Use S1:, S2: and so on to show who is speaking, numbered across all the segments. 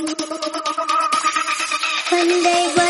S1: One day,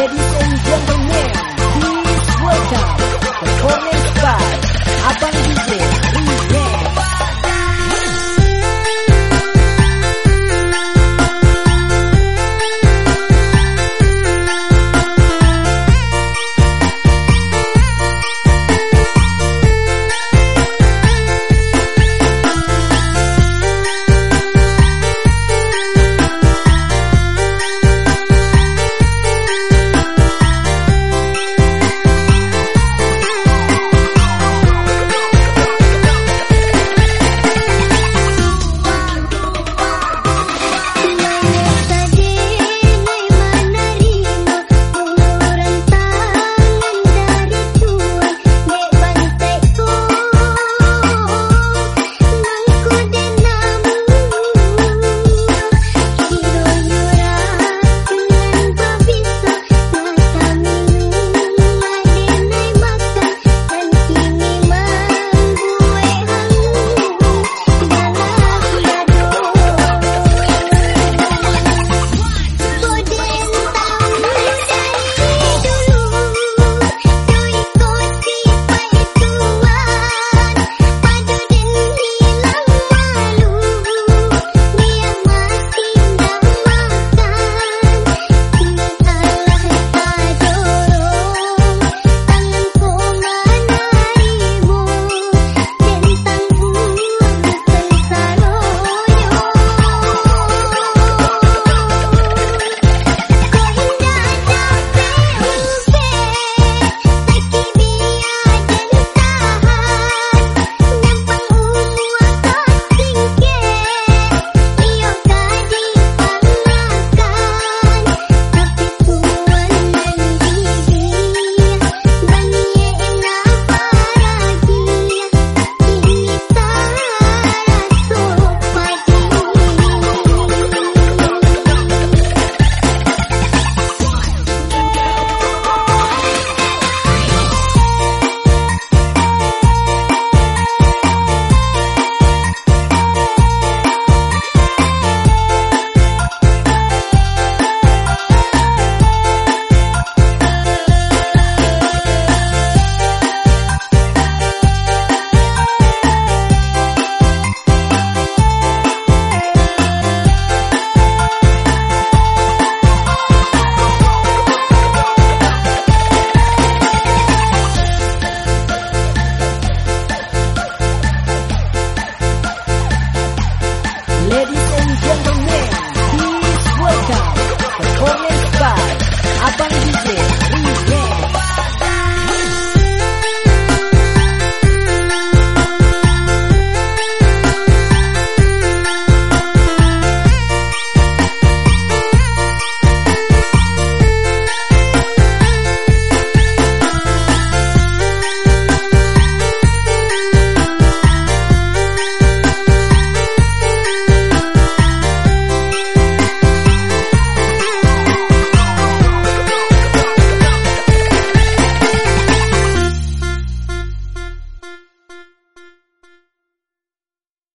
S2: Eddie